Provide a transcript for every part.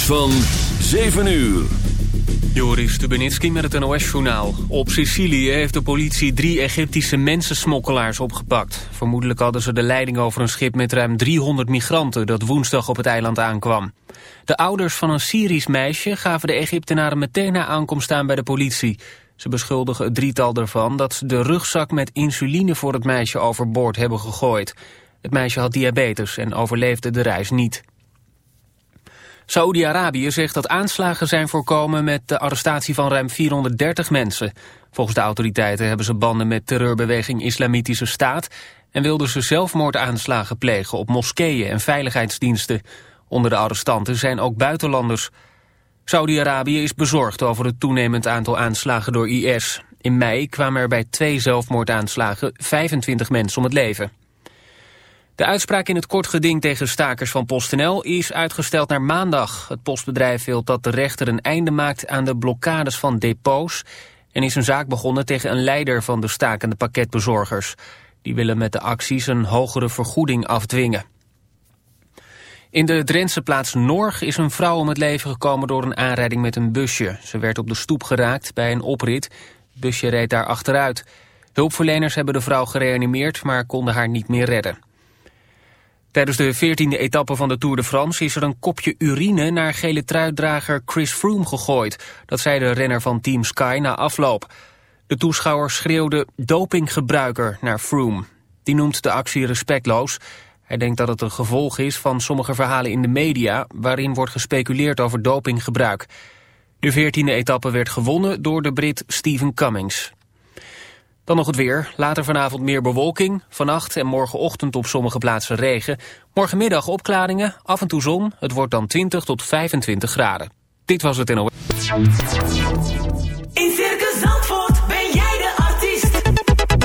van 7 uur. Joris Stubenitski met het NOS-journaal. Op Sicilië heeft de politie drie Egyptische mensensmokkelaars opgepakt. Vermoedelijk hadden ze de leiding over een schip met ruim 300 migranten... dat woensdag op het eiland aankwam. De ouders van een Syrisch meisje gaven de Egyptenaren meteen na aankomst aan bij de politie. Ze beschuldigen het drietal ervan dat ze de rugzak met insuline voor het meisje overboord hebben gegooid. Het meisje had diabetes en overleefde de reis niet. Saoedi-Arabië zegt dat aanslagen zijn voorkomen met de arrestatie van ruim 430 mensen. Volgens de autoriteiten hebben ze banden met terreurbeweging Islamitische Staat... en wilden ze zelfmoordaanslagen plegen op moskeeën en veiligheidsdiensten. Onder de arrestanten zijn ook buitenlanders. Saudi-Arabië is bezorgd over het toenemend aantal aanslagen door IS. In mei kwamen er bij twee zelfmoordaanslagen 25 mensen om het leven. De uitspraak in het kort geding tegen stakers van PostNL is uitgesteld naar maandag. Het postbedrijf wil dat de rechter een einde maakt aan de blokkades van depots... en is een zaak begonnen tegen een leider van de stakende pakketbezorgers. Die willen met de acties een hogere vergoeding afdwingen. In de Drentse plaats Norg is een vrouw om het leven gekomen door een aanrijding met een busje. Ze werd op de stoep geraakt bij een oprit. Het busje reed daar achteruit. Hulpverleners hebben de vrouw gereanimeerd, maar konden haar niet meer redden. Tijdens de 14e etappe van de Tour de France is er een kopje urine naar gele truitdrager Chris Froome gegooid. Dat zei de renner van Team Sky na afloop. De toeschouwer schreeuwde dopinggebruiker naar Froome. Die noemt de actie respectloos. Hij denkt dat het een gevolg is van sommige verhalen in de media... waarin wordt gespeculeerd over dopinggebruik. De 14e etappe werd gewonnen door de Brit Stephen Cummings. Dan nog het weer. Later vanavond meer bewolking. Vannacht en morgenochtend op sommige plaatsen regen. Morgenmiddag opklaringen, af en toe zon. Het wordt dan 20 tot 25 graden. Dit was het NOS. In Circus Zandvoort ben jij de artiest.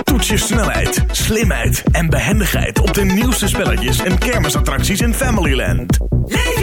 Toets je snelheid, slimheid en behendigheid op de nieuwste spelletjes en kermisattracties in Familyland. Leef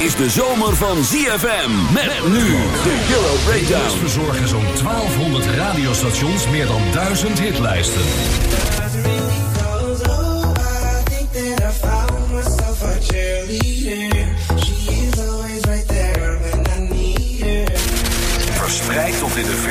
Is de zomer van ZFM. Met nu de Euro Breakdown. verzorgen zo'n 1200 radiostations meer dan 1000 hitlijsten.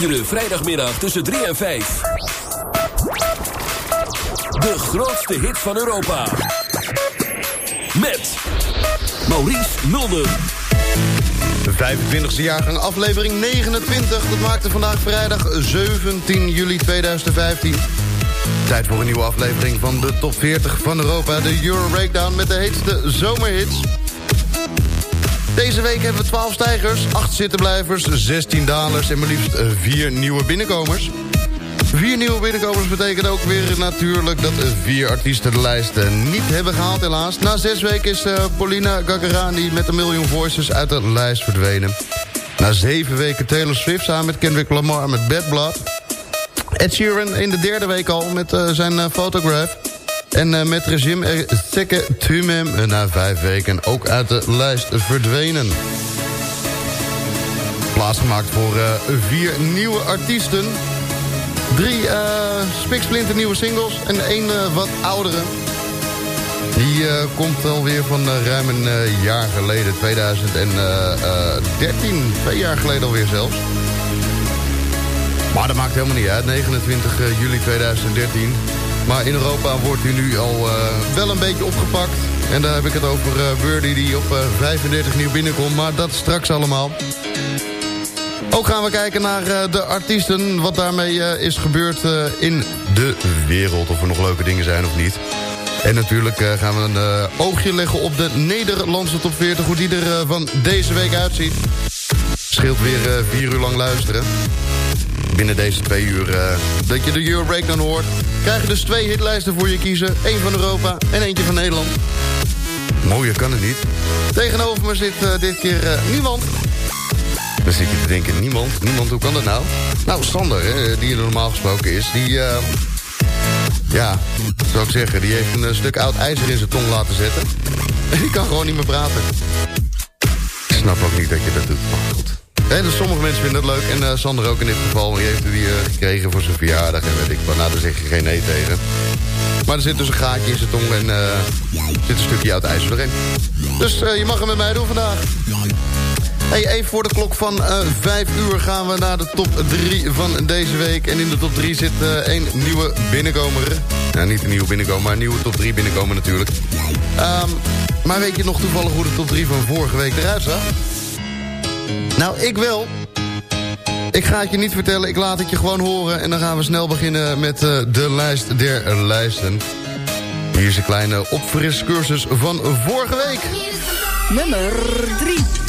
Iedere vrijdagmiddag tussen 3 en 5. De grootste hit van Europa. Met Maurice Mulder. De 25e jaargang, aflevering 29. Dat maakte vandaag vrijdag 17 juli 2015. Tijd voor een nieuwe aflevering van de top 40 van Europa. De Euro Breakdown met de heetste zomerhits. Deze week hebben we 12 stijgers, 8 zittenblijvers, 16 dalers... en maar liefst 4 nieuwe binnenkomers. Vier nieuwe binnenkomers betekent ook weer natuurlijk dat vier artiesten de lijst eh, niet hebben gehaald helaas. Na zes weken is Paulina Gagarani met een Million Voices uit de lijst verdwenen. Na zeven weken Taylor Swift samen met Kendrick Lamar met Bad Blood. Ed Sheeran in de derde week al met zijn Photograph. En uh, met regime Tekke Tumem na vijf weken ook uit de lijst verdwenen. Plaatsgemaakt voor vier nieuwe artiesten. Drie uh, spiksplinter nieuwe singles en één wat oudere. Die komt alweer van ruim een jaar geleden, 2013. Twee jaar geleden alweer zelfs. Maar dat maakt helemaal niet uit, 29 juli 2013. Maar in Europa wordt hij nu al wel een beetje opgepakt. En daar heb ik het over Birdie die op 35 nieuw binnenkomt. Maar dat straks allemaal. Ook gaan we kijken naar uh, de artiesten, wat daarmee uh, is gebeurd uh, in de wereld. Of er nog leuke dingen zijn of niet. En natuurlijk gaan we een oogje leggen op de Nederlandse top 40. Hoe die er van deze week uitziet. Scheelt weer vier uur lang luisteren. Binnen deze twee uur dat je de Euro Breakdown hoort... krijg je dus twee hitlijsten voor je kiezen. Eén van Europa en eentje van Nederland. Mooier kan het niet. Tegenover me zit dit keer niemand... Dan zit je te denken, niemand, niemand, hoe kan dat nou? Nou, Sander, hè, die er normaal gesproken is, die... Uh, ja, zou ik zeggen, die heeft een stuk oud ijzer in zijn tong laten zetten. En die kan gewoon niet meer praten. Ik snap ook niet dat je dat doet, maar goed. En dus sommige mensen vinden het leuk. En uh, Sander ook in dit geval. Die heeft die gekregen voor zijn verjaardag. En weet ik wat. Nou, daar zeg je geen nee tegen. Maar er zit dus een gaatje in zijn tong. En uh, zit een stukje oud ijzer erin. Dus je mag hem met mij doen vandaag. Hey, even voor de klok van uh, 5 uur gaan we naar de top 3 van deze week. En in de top 3 zit één nieuwe binnenkomer. Nou, niet een nieuwe binnenkomer, maar een nieuwe top 3 binnenkomer natuurlijk. Um, maar weet je nog toevallig hoe de top 3 van vorige week eruit zag? Nou, ik wel. Ik ga het je niet vertellen, ik laat het je gewoon horen. En dan gaan we snel beginnen met uh, de lijst der lijsten. Hier is een kleine opfriscursus van vorige week. Nummer 3.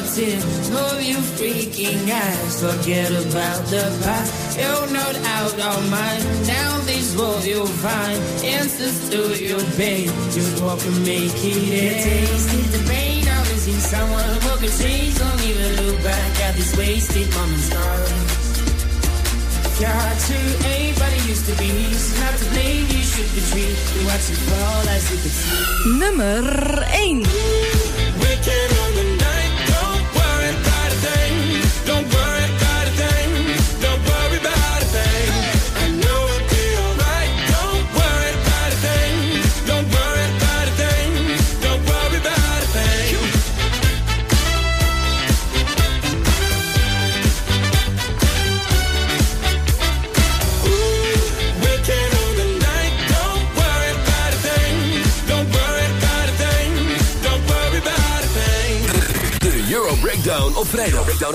All your. Move you freaking eyes, forget about the past. You're not out of mind. Down this road you'll find answers to your pain. Just walk and make it end. Tasted the pain of missing someone who could change. Don't even look back at these wasted moments, darling. Got to ain't but it used to be. So not to blame, you should be treated. You watch it fall as you could see. Nummer 1.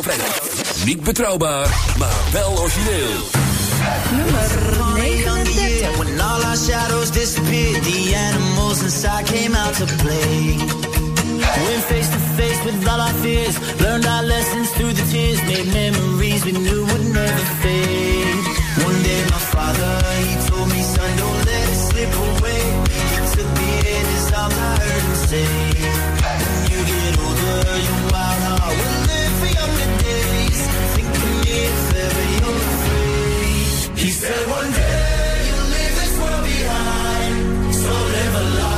Vrijdag. Breakdown vrijdag. Niet betrouwbaar, maar wel origineel. Nummer 39. When all our shadows disappeared, the animals inside came out to play. Went face to face with all our fears. Learned our lessons through the tears. Made memories we knew would never fade. One day my father, he told me, son, don't let it slip away. He took me in his arms, I heard him say, He said one day you'll leave this world behind. So live a life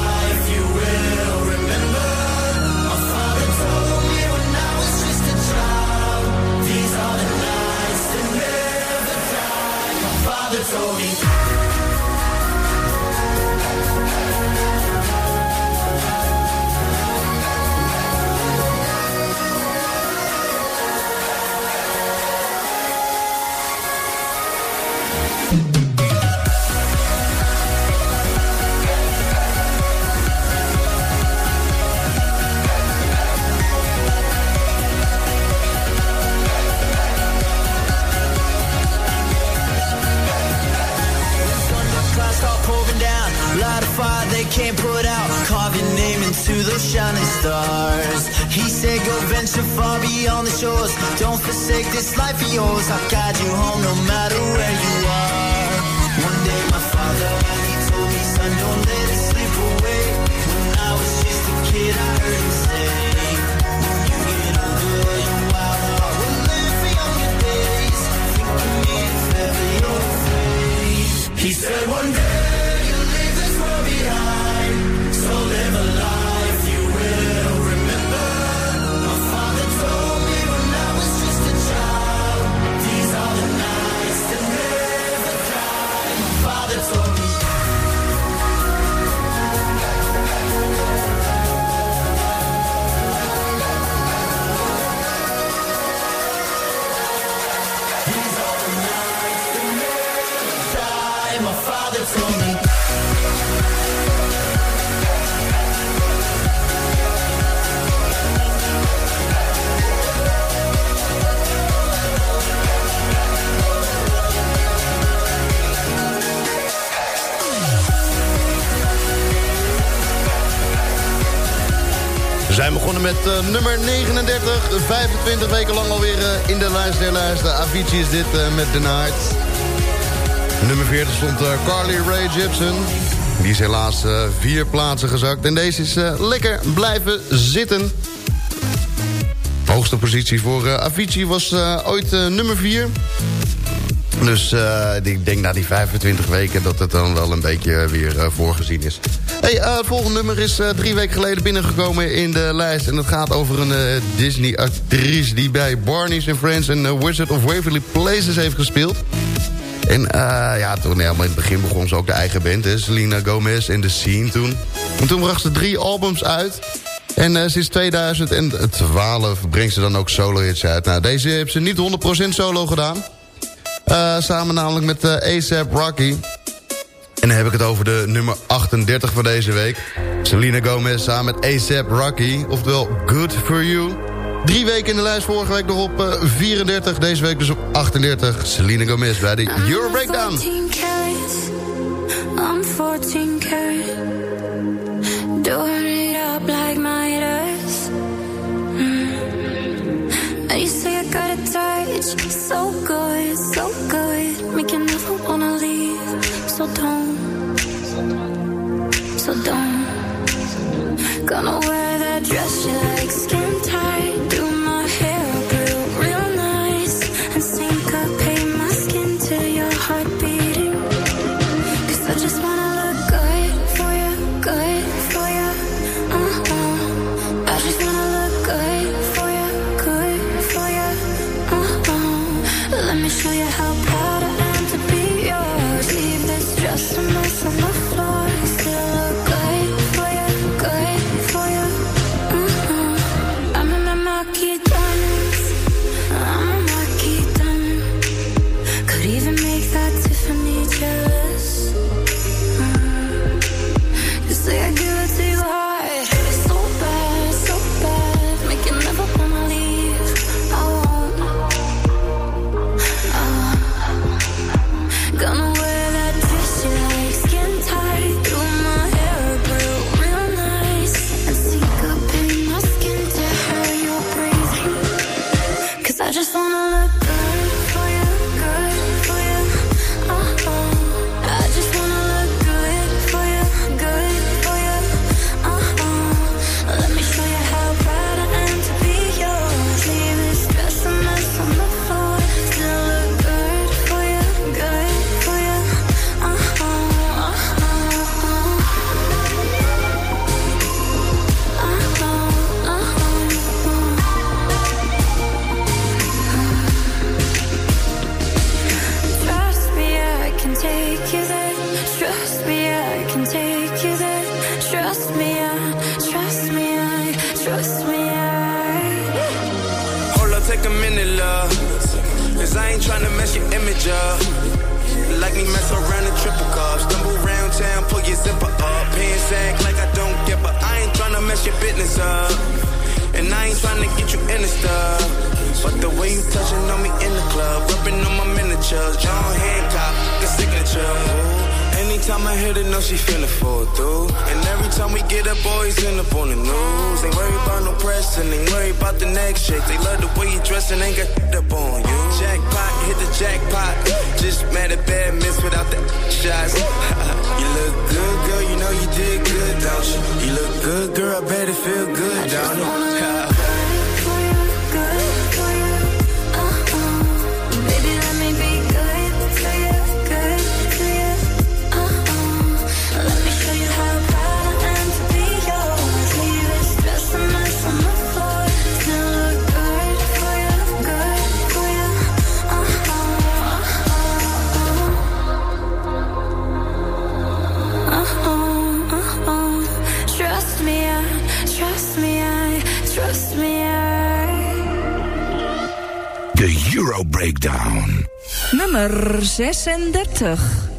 can't put out. Carve your name into those shining stars. He said, Go venture far beyond the shores. Don't forsake this life of yours. I'll guide you home no matter where you are. One day, my father, he told me, Son, don't let it slip away. When I was just a kid, I heard him say, When you get older, your wild heart will live for younger days. Think of me if you're afraid. He said one day zijn begonnen met eh, nummer 39. 25 weken lang alweer eh, in de lijst der lijsten. Avicii is dit eh, met The Night. Nummer 40 stond Carly Rae Jepsen. Die is helaas vier plaatsen gezakt. En deze is lekker blijven zitten. Hoogste positie voor Avicii was ooit nummer 4. Dus ik denk na die 25 weken dat het dan wel een beetje weer voorgezien is. Hey, eh, volgende nummer is eh, drie weken geleden binnengekomen in de lijst. En het gaat over een eh, Disney-actrice die bij Barney's and Friends en Wizard of Waverly Places heeft gespeeld. En ja, toen helemaal in het begin begon ze ook de eigen band, hè, Selena Gomez en The Scene toen. En toen bracht ze drie albums uit. En sinds 2012 brengt ze dan ook solo-hits uit. Nou, deze heeft ze niet 100% solo gedaan. Samen namelijk met ASAP Rocky. En dan heb ik het over de nummer 38 van deze week. Selena Gomez samen met ASAP Rocky. Oftewel Good For You. Drie weken in de lijst, vorige week nog op eh, 34. Deze week dus op 38. Selena Gomez bij de Euro Breakdown. 14 carats, I'm 14 karat. Doing it up like. Mm. And you say I got a touch, so good, so good. So don't, so don't. Gonna wear that dress you like, Euro Breakdown. Nummer 36.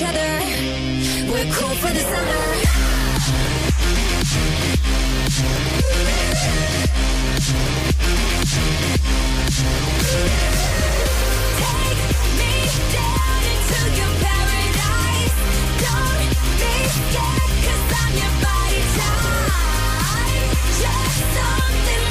each other. We're cool for the summer. Take me down into your paradise. Don't be I'm your body type. Just something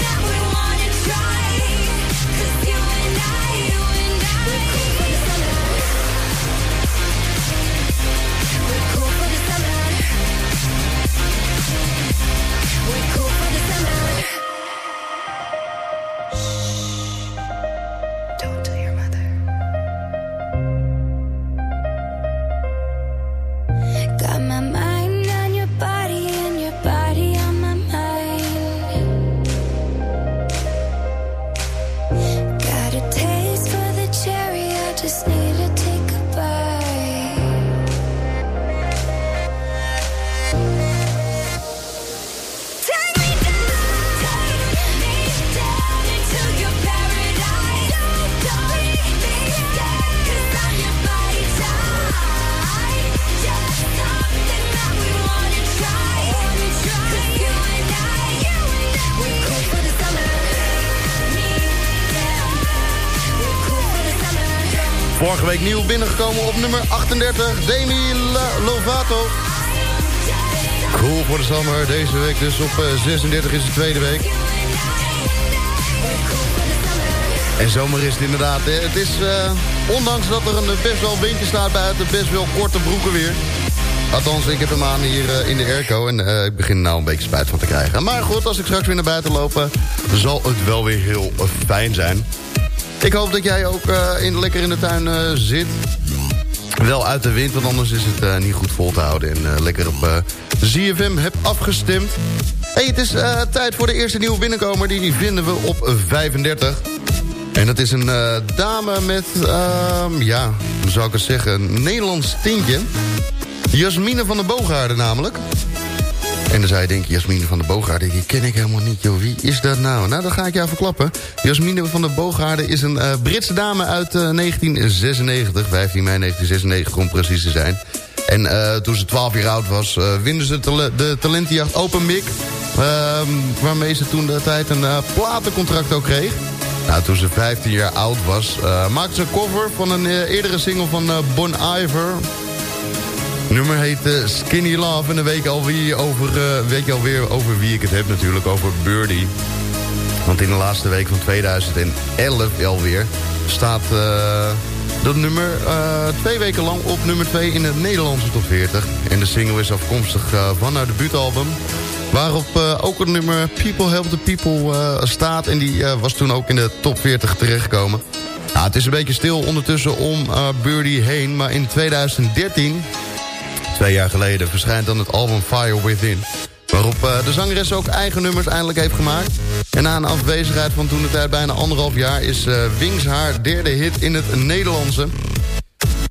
week nieuw binnengekomen op nummer 38. Demi Lovato. Cool voor de zomer. Deze week dus op eh, 36 is de tweede week. En zomer is het inderdaad. Eh, het is, eh, ondanks dat er een best wel windje staat buiten, best wel korte broeken weer. Althans, ik heb hem aan hier in de airco en ik begin nou een beetje spijt van te krijgen. Maar goed, als ik straks weer naar buiten loop, zal het wel weer heel fijn zijn. Ik hoop dat jij ook eh, lekker in de tuin eh, zit. Wel uit de wind, want anders is het eh, niet goed vol te houden. En lekker op ZFM heb afgestemd. hey, het is tijd voor de eerste nieuwe binnenkomer. Die, vinden we op 35. En dat is een dame met, ehm, ja, hoe zou ik het zeggen, een Nederlands tintje. Jasmine van den Boogaarden namelijk. En dan zou je denken, Jasmine van der Boogaarden, die ken ik helemaal niet, joh. Wie is dat nou? Nou, dat ga ik jou verklappen. Jasmine van der Boogaarden is een eh, Britse dame uit eh, 1996. 15 mei 1996 om precies te zijn. En eh, toen ze 12 jaar oud was, uh, winnen ze de talentenjacht Open Mic. ehm, waarmee ze toen de tijd een eh, platencontract ook kreeg. Nou, toen ze 15 jaar oud was, eh, maakte ze een cover van een eh, eerdere single van eh, Bon Iver. Nummer heet eh, Skinny Love. En dan weet je, alweer over, eh, weet je alweer over wie ik het heb natuurlijk. Over Birdie. Want in de laatste week van 2011 alweer staat eh, dat nummer twee weken lang op nummer 2 in het Nederlandse top 40. En de single is afkomstig van haar debuutalbum. Waarop ook het nummer People Help the People staat. En die was toen ook in de top 40 terechtgekomen. Nou, het is een beetje stil ondertussen om Birdie heen. Maar in 2013 Twee jaar geleden verschijnt dan het album Fire Within. Waarop eh, de zangeres ook eigen nummers eindelijk heeft gemaakt. En na een afwezigheid van toen de tijd bijna anderhalf jaar... is eh, Wings haar derde hit in het Nederlandse.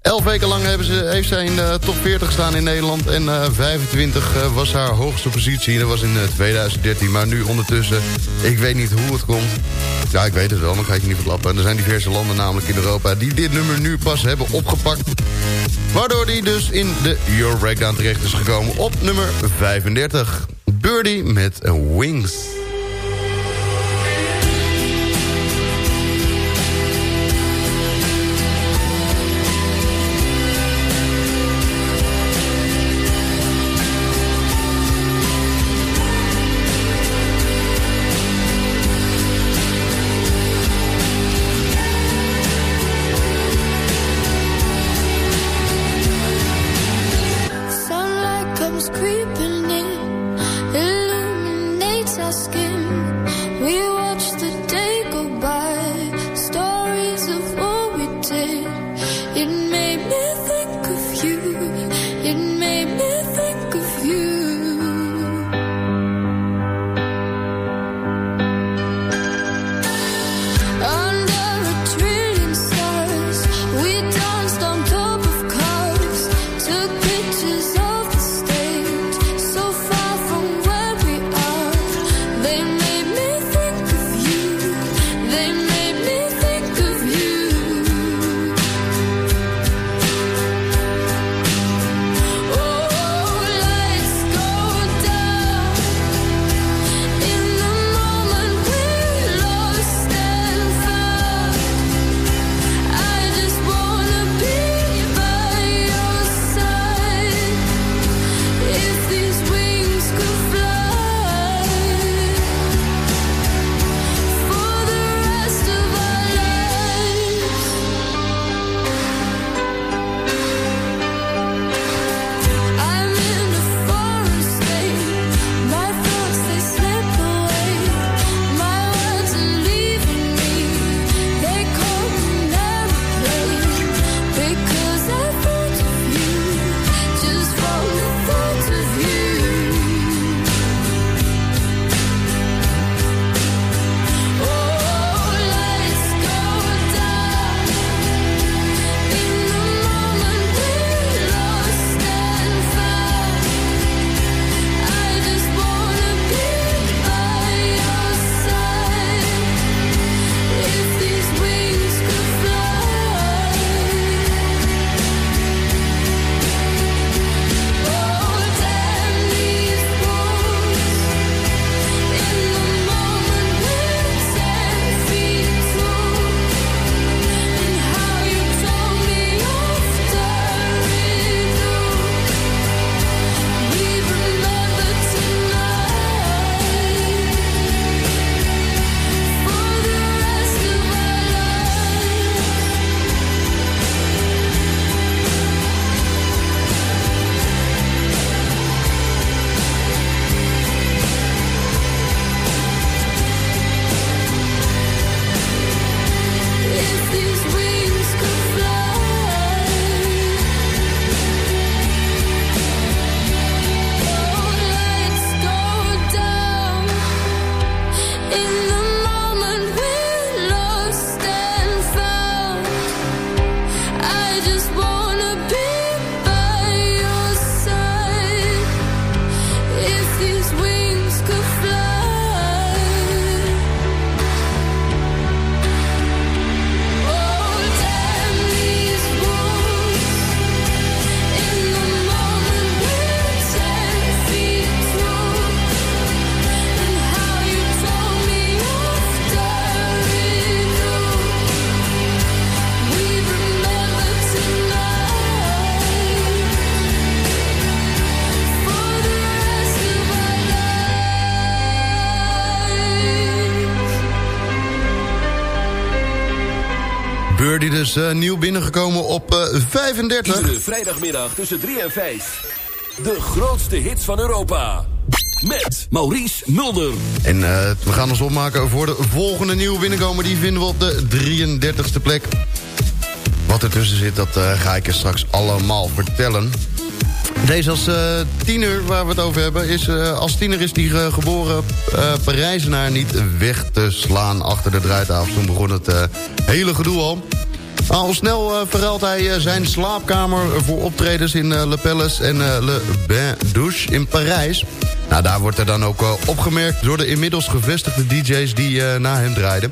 Elf weken lang hebben ze, heeft zij in de top 40 gestaan in Nederland. En eh, 25 eh, was haar hoogste positie. Dat was in eh, 2013. Maar nu ondertussen, ik weet niet hoe het komt. Ja, ik weet het wel, maar ga ik je niet verklappen. Er zijn diverse landen namelijk in Europa... die dit nummer nu pas hebben opgepakt. Waardoor die dus in de Euro Breakdown terecht is gekomen op nummer 35. Birdie met Wings. Dus eh, nieuw binnengekomen op eh, 35. Iedere vrijdagmiddag tussen 3 en 5. De grootste hits van Europa. Met Maurice Mulder. En eh, we gaan ons opmaken voor de volgende nieuwe binnenkomer. Die vinden we op de 33ste plek. Wat ertussen zit, dat ga ik je straks allemaal vertellen. Deze als tiener, waar we het over hebben, is als tiener is die geboren Parijzenaar niet weg te slaan achter de draaitafel. Toen begon het hele gedoe al. Al snel verruilt hij eh, zijn slaapkamer voor optredens in eh, Le Palace en Le Bain Douche in Parijs. Nou, daar wordt er dan ook opgemerkt door de inmiddels gevestigde DJ's die na hem draaiden.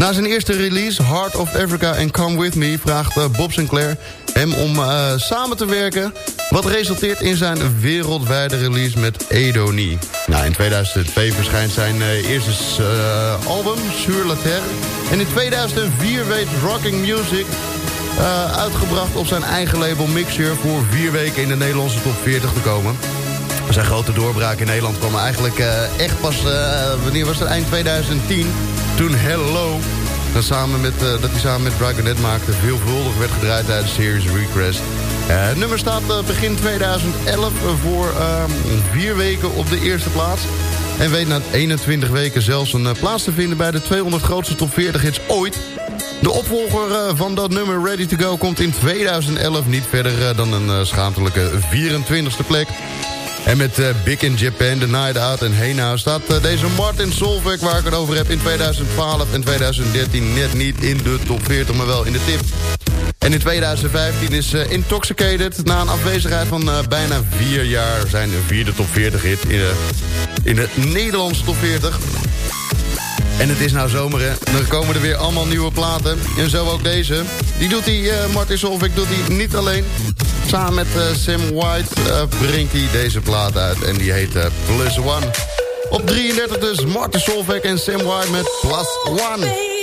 Na zijn eerste release, Heart of Africa en Come With Me... vraagt eh, Bob Sinclair hem om eh, samen te werken... wat resulteert in zijn wereldwijde release met Edonie. Nou, in 2002 verschijnt zijn eh, eerste album, Sur la Terre. En in 2004 weet Rocking Music... uitgebracht op zijn eigen label Mixture... voor vier weken in de Nederlandse top 40 te komen. Zijn grote doorbraak in Nederland kwam eigenlijk echt pas... wanneer was het? Eind 2010. Toen Hello... Dat, samen met, eh, dat hij samen met Dragonet maakte... veelvuldig werd gedraaid tijdens Series Request. Eh, het nummer staat eh, begin 2011 voor ehm, vier weken op de eerste plaats. En weet na 21 weken zelfs een plaats te vinden... bij de 200 grootste top 40 hits ooit. De opvolger van dat nummer Ready to Go komt in 2011 niet verder dan een schaamtelijke 24e plek. En met eh, Big in Japan, The Night Out en Hey Now... staat eh, deze Martin Solveig, waar ik het over heb... in 2012 en 2013 net niet in de top 40, maar wel in de tip. En in 2015 is eh, Intoxicated... na een afwezigheid van bijna vier jaar... zijn vierde top 40 hit in de, in de Nederlandse top 40... En het is nou zomer, hè. Dan komen er weer allemaal nieuwe platen. En zo ook deze. Die doet hij, eh Martin Solveig doet hij niet alleen. Samen met eh, Sam White eh, brengt hij deze plaat uit. En die heet Plus One. Op 33 dus Martin Solveig en Sam White met Plus. One.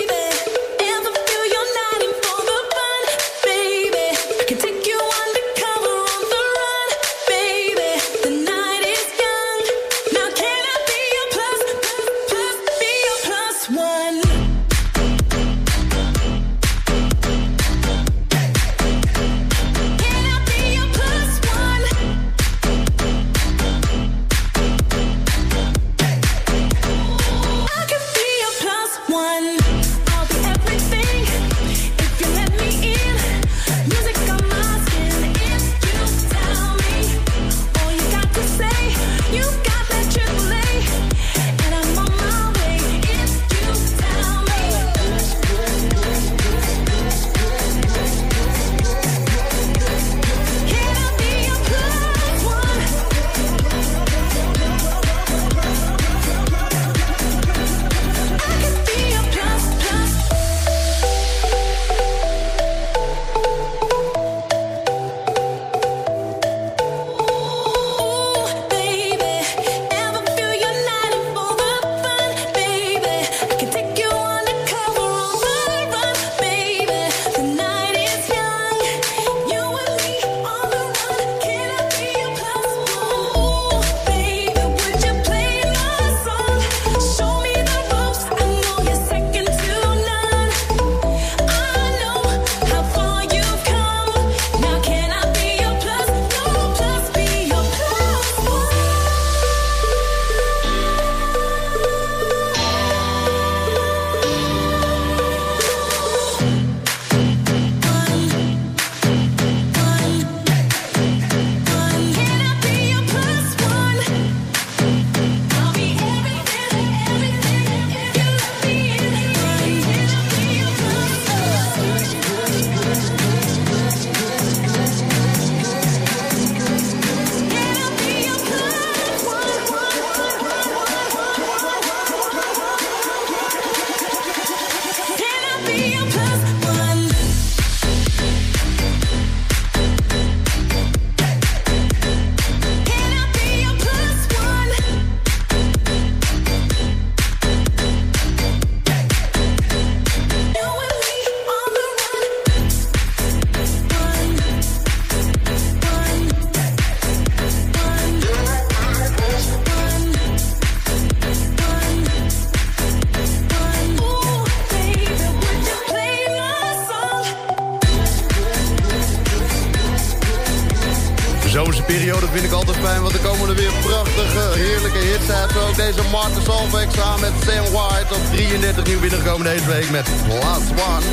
33 nieuw binnengekomen deze week met Last One.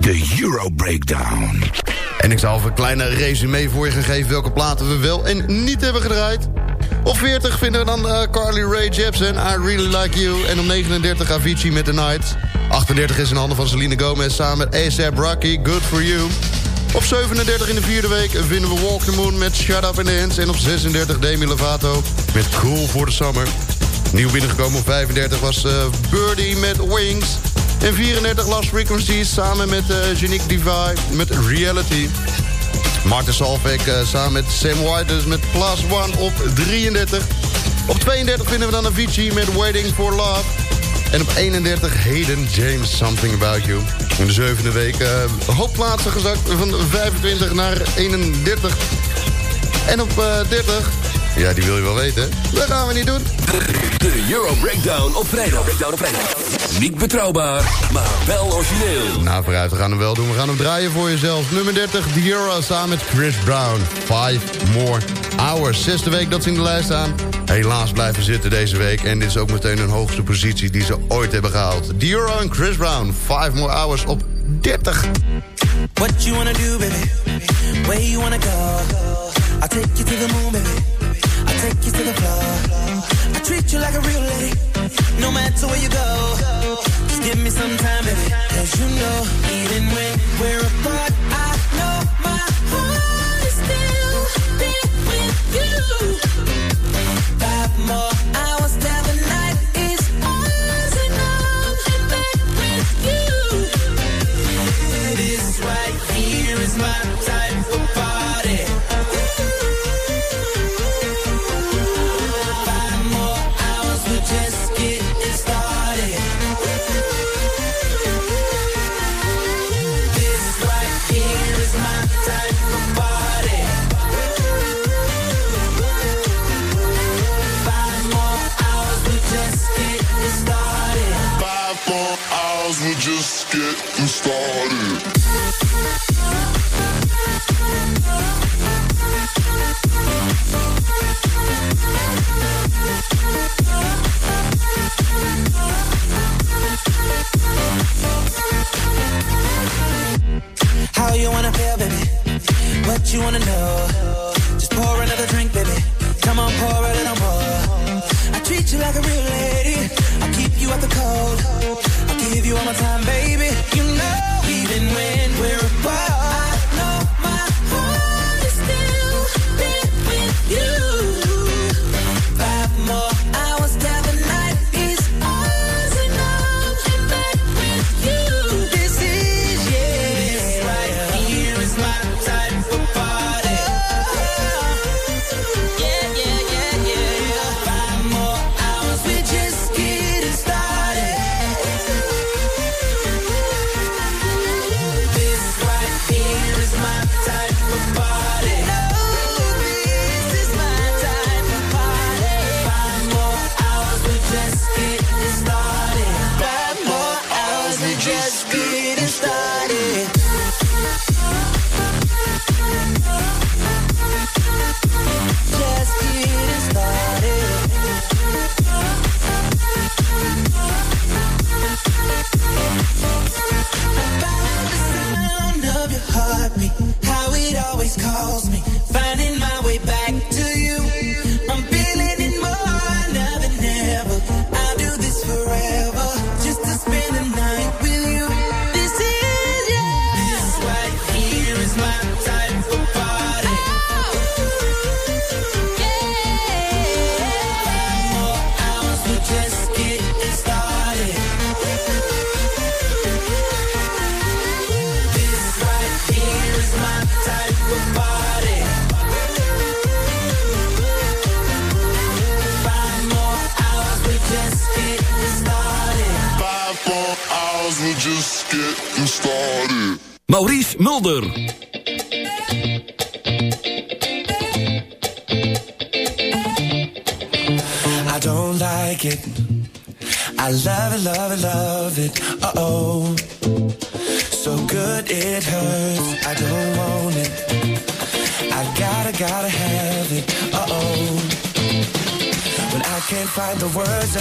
De Euro Breakdown. En ik zal even een kleine resume voor je gaan geven welke platen we wel en niet hebben gedraaid. Op 40 vinden we dan eh, Carly Rae Jepsen, I Really Like You. En op 39 Avicii met The Night. 38 is in handen van Selena Gomez samen met A$AP Rocky, Good For You. Op 37 in de vierde week vinden we Walk the Moon met Shut Up and Dance. En op 36 Demi Lovato met Cool for the Summer. Nieuw binnengekomen op 35 was eh, Birdie met Wings. En 34 Last Frequencies samen met uh, Unique Divide met Reality. Martin Solveig uh, samen met Sam White met Plus One op 33. Op 32 vinden we dan Avicii met Waiting for Love. En op 31 Hayden James, Something About You. In de zevende week uh, gezakt van 25 naar 31. En op uh, 30, ja die wil je wel weten, dat gaan we niet doen. De Euro Breakdown op vrijdag. Breakdown op vrijdag. Niet betrouwbaar, maar wel origineel. Nou, vooruit, we gaan hem wel doen. We gaan hem draaien voor jezelf. Nummer 30, The Euro samen met Chris Brown. Five More Hours. Zesde week dat ze in de lijst staan. Helaas blijven zitten deze week. En dit is ook meteen hun hoogste positie die ze ooit hebben gehaald. The Euro en Chris Brown. Five More Hours op 30. What you wanna do, baby? Where you wanna go? I'll take you to the moon, baby. Take you to the floor. I treat you like a real lady. No matter where you go. Just give me some time, baby. Cause you know, even when we're apart, I know my heart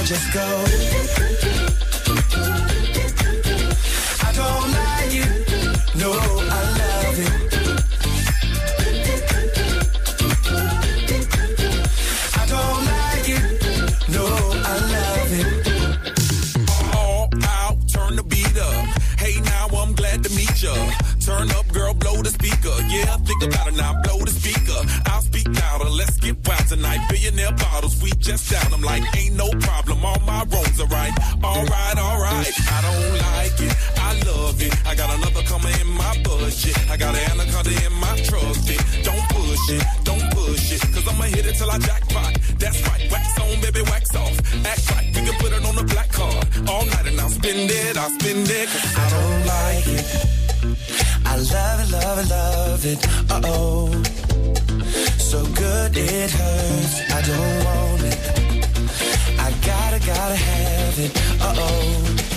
just go. It, don't push it, cause I'ma hit it till I jackpot. That's right, wax on, baby, wax off. Act right, we can put it on the black card. All night and I'll spend it, I'll spend it. Cause I don't like it. I love it, love it, love it. Uh oh. So good it hurts. I don't want it. I gotta, gotta have it. Uh oh.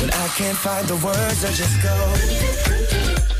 When I can't find the words, I just go.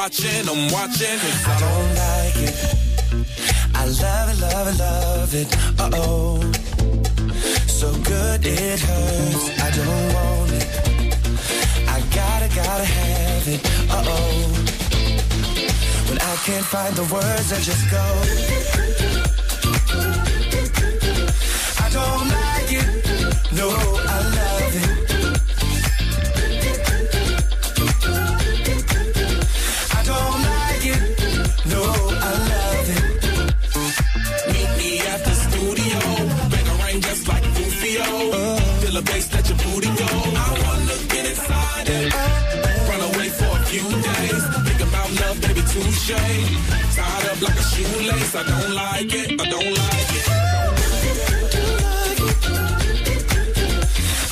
watching, I'm watching. Cause I don't like it. I love it, love it, love it. Uh oh. So good it hurts. I don't want it. I gotta, gotta have it. Uh oh. When I can't find the words, I just go. I don't like it. No, the bass, let your booty go. I wanna get inside it. Run away for a few days. Think about love, baby, touche. Tied up like a shoelace. I don't like it. I don't like it.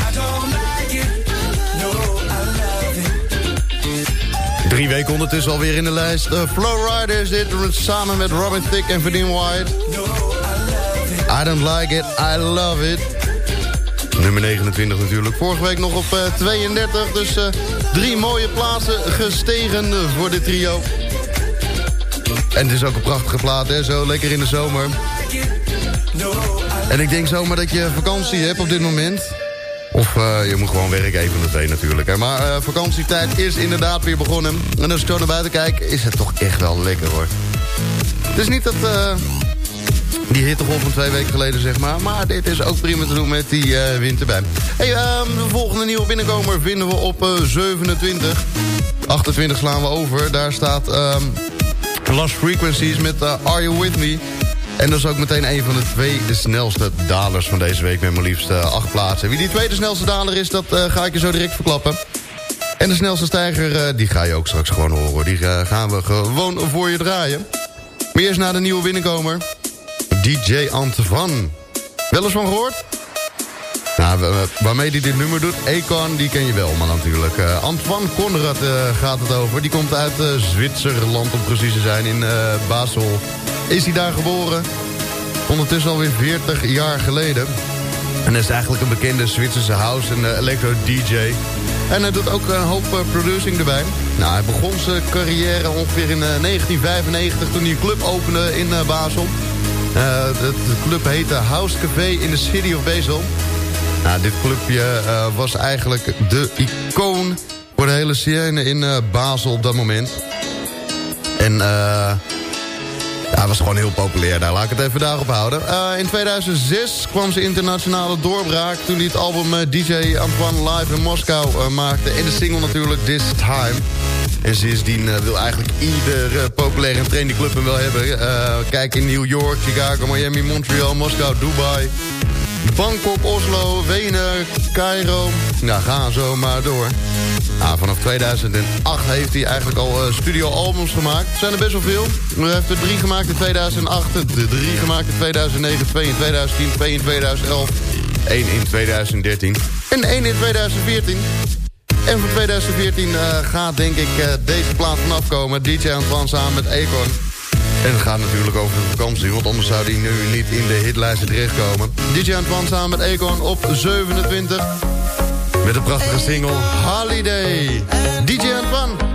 I don't like it. No, I love it. Drie weken ondertussen alweer in de lijst. Uh, Flowrider is dit samen met Robin Thicke en Verdien White. I don't like it, I love it. Nummer 29 natuurlijk. Vorige week nog op eh, 32. Dus eh, drie mooie plaatsen gestegen eh, voor dit trio. En het is ook een prachtige plaat, hè? Zo lekker in de zomer. En ik denk zomaar dat je vakantie hebt op dit moment. Of eh, je moet gewoon werken, even de twee natuurlijk. Maar eh, vakantietijd is inderdaad weer begonnen. En als ik zo naar buiten kijk, is het toch echt wel lekker hoor. Het is niet dat... eh, die hittegolf van twee weken geleden, zeg maar. Maar dit is ook prima te doen met die eh, wind erbij. Hey, ehm, de volgende nieuwe binnenkomer vinden we op eh, 27. 28 slaan we over. Daar staat ehm, Lost Frequencies met eh, Are You With Me... En dat is ook meteen een van de twee de snelste dalers van deze week... met maar liefst eh, acht plaatsen. Wie die tweede snelste daler is, dat eh, ga ik je zo direct verklappen. En de snelste stijger, eh, die ga je ook straks gewoon horen. Die eh, gaan we gewoon voor je draaien. Maar eerst naar de nieuwe binnenkomer. DJ Antoine. Wel eens van gehoord? Nou, wa- wa- waarmee hij dit nummer doet, Econ, die ken je wel, maar natuurlijk. Eh, Antoine Conrad eh, gaat het over. Die komt uit eh, Zwitserland, om precies te zijn, in Basel. Is hij daar geboren? Ondertussen alweer 40 jaar geleden. En is eigenlijk een bekende Zwitserse house- en electro-dj. En hij doet ook een hoop producing erbij. Nou, hij begon zijn carrière ongeveer in eh, 1995 toen hij een club opende in Basel. Eh, de, de club heette House Café in de City of Basel. Nou, dit clubje eh, was eigenlijk de icoon voor de hele scène in eh, Basel op dat moment. En eh, ja, was gewoon heel populair daar. Laat ik het even daarop houden. In 2006 kwam zijn internationale doorbraak... toen hij het album DJ Antoine Live in Moskou maakte. En de single natuurlijk This Time. En sindsdien eh, wil eigenlijk iedere eh, populaire en hem wel hebben. Eh, kijk in New York, Chicago, Miami, Montreal, Moskou, Dubai... Bangkok, Oslo, Wenen, Cairo. Nou, ga zo maar door. Nou, vanaf 2008 heeft hij eigenlijk al studio studioalbums gemaakt. Er zijn er best wel veel. Hij heeft er drie gemaakt in 2008, de drie gemaakt in 2009, twee in 2010, twee in 2011, één in 2013 en één in 2014. En voor 2014 eh, gaat denk ik eh, deze plaat vanaf komen. DJ Antoine samen met Acorn. En het gaat natuurlijk over de vakantie, want anders zou die nu niet in de hitlijsten terechtkomen. DJ Antoine samen met Acorn op 27. Met de prachtige single Holiday. DJ Antoine.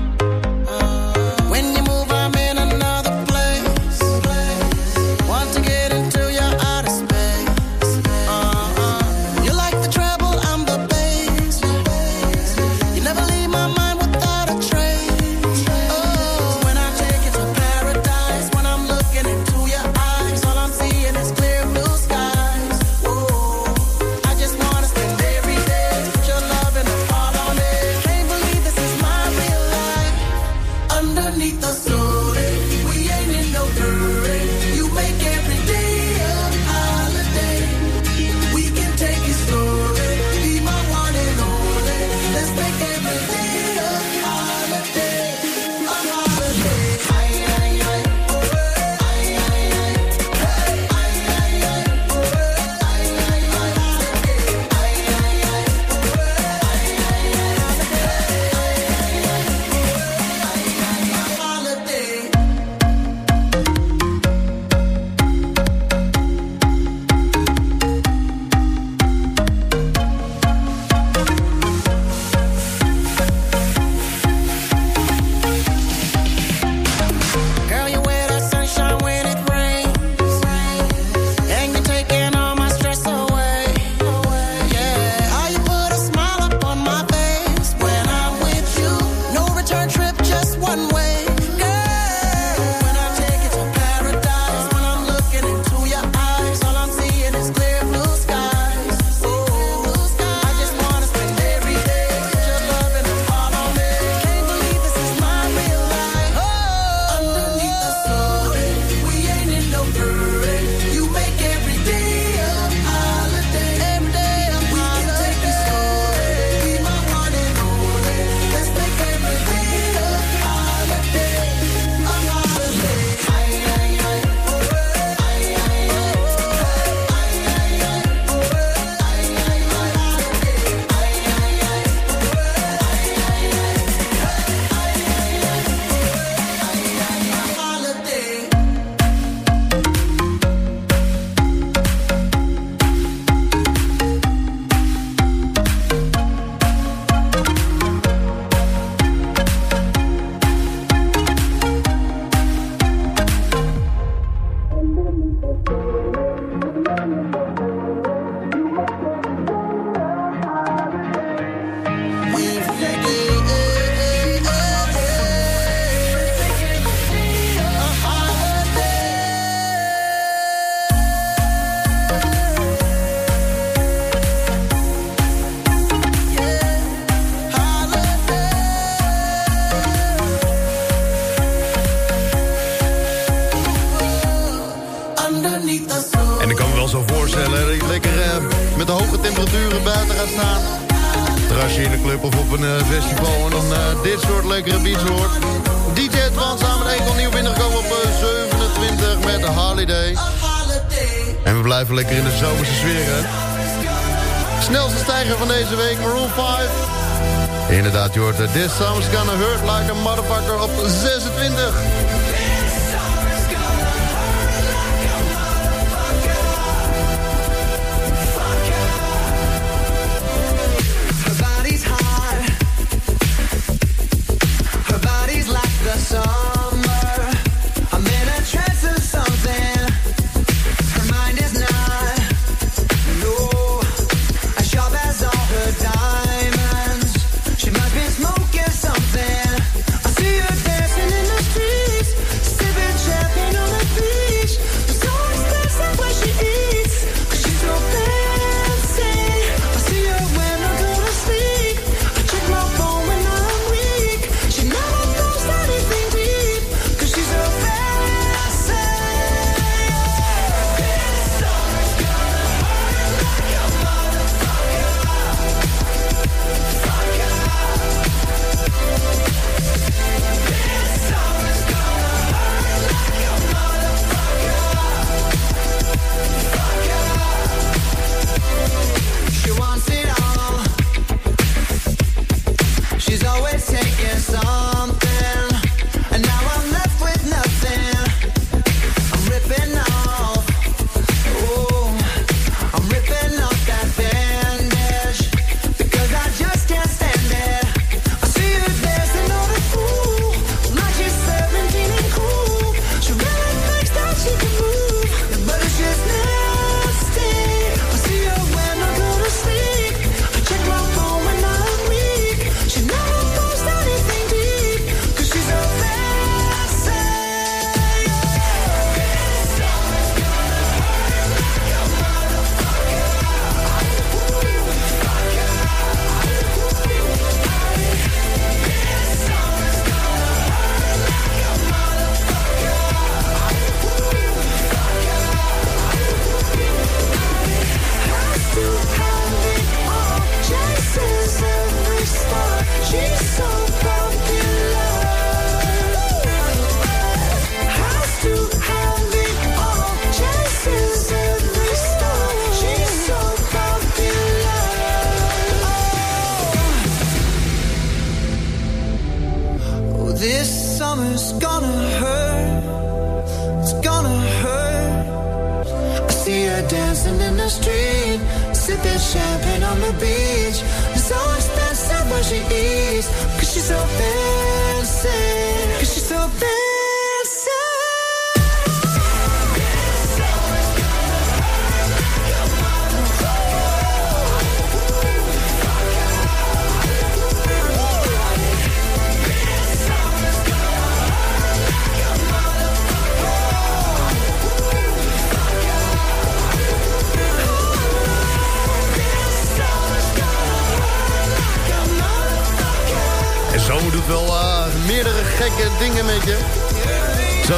hoort. This Song's Gonna Hurt Like a Motherfucker op 26.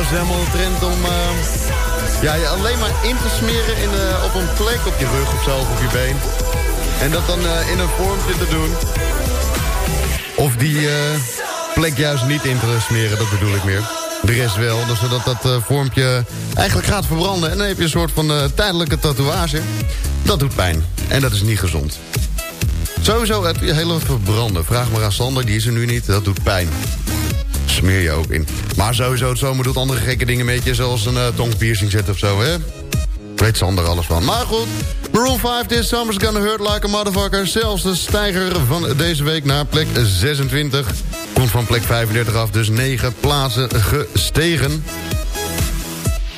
Is helemaal een trend om eh, ja, je alleen maar in te smeren in, eh, op een plek op je rug of zo of op je been. En dat dan eh, in een vormpje te doen. Of die plek juist niet in te smeren, dat bedoel ik meer. De rest wel, dus zodat dat vormpje eigenlijk gaat verbranden. En dan heb je een soort van tijdelijke tatoeage. Dat doet pijn. En dat is niet gezond. Sowieso het hele verbranden. Vraag maar aan Sander, die is er nu niet. Dat doet pijn. Smeer je ook in. Maar sowieso, het zomer doet andere gekke dingen met je... zoals een uh, tongpiercing zetten of zo, hè? Weet Sander alles van. Maar goed, Maroon 5, This Summer's Gonna Hurt Like a Motherfucker. Zelfs de stijger van deze week naar plek 26. Komt van plek 35 af, dus 9 plaatsen gestegen.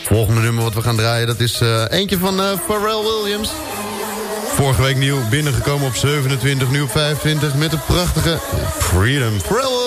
Volgende nummer wat we gaan draaien, dat is uh, eentje van uh, Pharrell Williams. Vorige week nieuw binnengekomen op 27, nu op 25... met de prachtige Freedom. Pharrell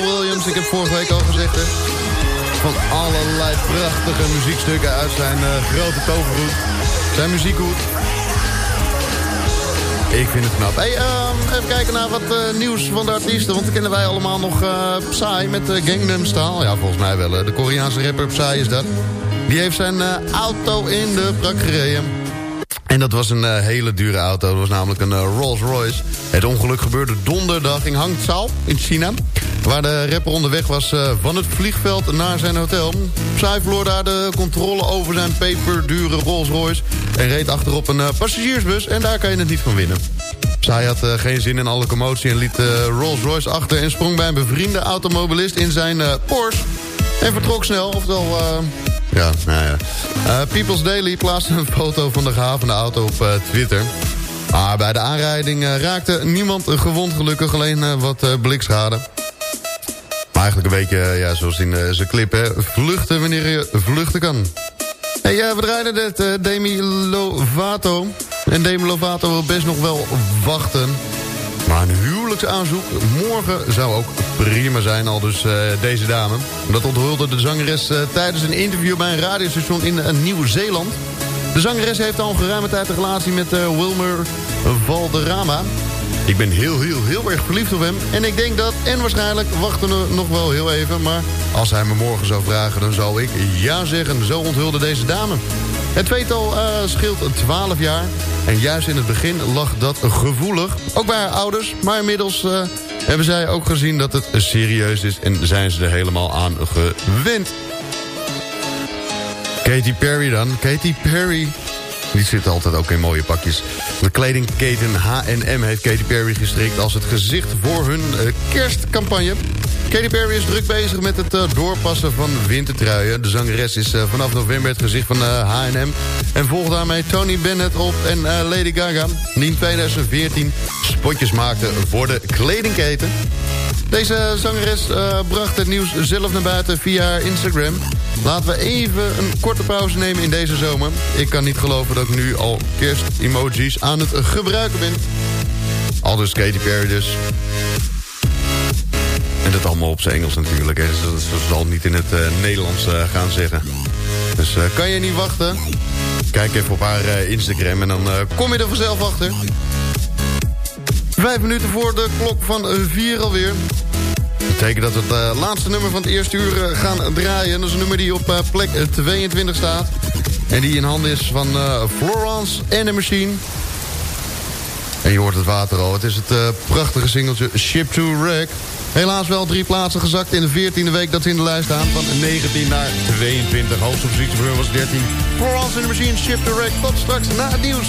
Williams, ik heb vorige week al gezegd, van allerlei prachtige muziekstukken uit zijn eh, grote toverhoed. Zijn muziekhoed. Ik vind het knap. Hey, ehm, even kijken naar wat eh, nieuws van de artiesten. Want kennen wij allemaal nog uh, Psy met Gangnam Style. Ja, volgens mij wel. De Koreaanse rapper Psy is dat. Die heeft zijn eh, auto in de brak gereden. En dat was een uh, hele dure auto. Dat was namelijk een uh, Rolls Royce. Het ongeluk gebeurde donderdag in Hangzhou in China. Waar de rapper onderweg was uh, van het vliegveld naar zijn hotel. Zij verloor daar de controle over zijn peperdure Rolls Royce. En reed achterop een passagiersbus. En daar kan je het niet van winnen. Zij had geen zin in alle commotie en liet Rolls Royce achter... en sprong bij een bevriende automobilist in zijn Porsche. En vertrok snel, oftewel... ja, nou ja. People's Daily plaatste een foto van de gehavende auto op Twitter. Maar bij de aanrijding eh, raakte niemand gewond gelukkig, alleen eh, wat eh, blikschade. Maar eigenlijk een beetje, eh, ja, zoals in eh, zijn clip, hè, vluchten wanneer je vluchten kan. Hey, eh, we draaiden net eh, Demi Lovato. En Demi Lovato wil best nog wel wachten. Maar een huwelijksaanzoek morgen zou ook prima zijn, al dus eh, deze dame. Dat onthulde de zangeres eh, tijdens een interview bij een radiostation in eh, Nieuw-Zeeland. De zangeres heeft al een geruime tijd een relatie met Wilmer Valderrama. Ik ben heel, heel, heel erg verliefd op hem. En ik denk dat, en waarschijnlijk, wachten we nog wel heel even. Maar als hij me morgen zou vragen, dan zou ik ja zeggen. Zo onthulde deze dame. Het tweetal eh, scheelt 12 jaar. En juist in het begin lag dat gevoelig. Ook bij haar ouders. Maar inmiddels eh, hebben zij ook gezien dat het serieus is. En zijn ze er helemaal aan gewend. Katy Perry dan. Katy Perry. Die zit altijd ook in mooie pakjes. De kledingketen H&M heeft Katy Perry gestrikt als het gezicht voor hun eh, kerstcampagne. Katy Perry is druk bezig met het eh, doorpassen van wintertruien. De zangeres is eh, vanaf november het gezicht van H&M. En volgt daarmee Tony Bennett op en Lady Gaga... die in 2014 spotjes maakte voor de kledingketen. Deze zangeres bracht het nieuws zelf naar buiten via haar Instagram. Laten we even een korte pauze nemen in deze zomer. Ik kan niet geloven dat ik nu al kerst-emojis aan het gebruiken ben. Aldus Katy Perry dus. En dat allemaal op zijn Engels natuurlijk. Hè. Ze, ze zal niet in het eh, Nederlands eh, gaan zeggen. Dus eh, kan je niet wachten? Kijk even op haar Instagram en dan kom je er vanzelf achter. Vijf minuten voor de klok van vier alweer. Dat betekent dat we het laatste nummer van het eerste uur gaan draaien. Dat is een nummer die op plek eh, 22 staat. En die in handen is van Florence and the Machine. En je hoort het water al. Het is het eh, prachtige singeltje Ship to Wreck. Helaas wel drie plaatsen gezakt in de 14e week dat ze in de lijst staan. Van 19 naar 22. Hoogste positie voor hun was 13. Florence and the Machine, Ship to Wreck. Tot straks na het nieuws.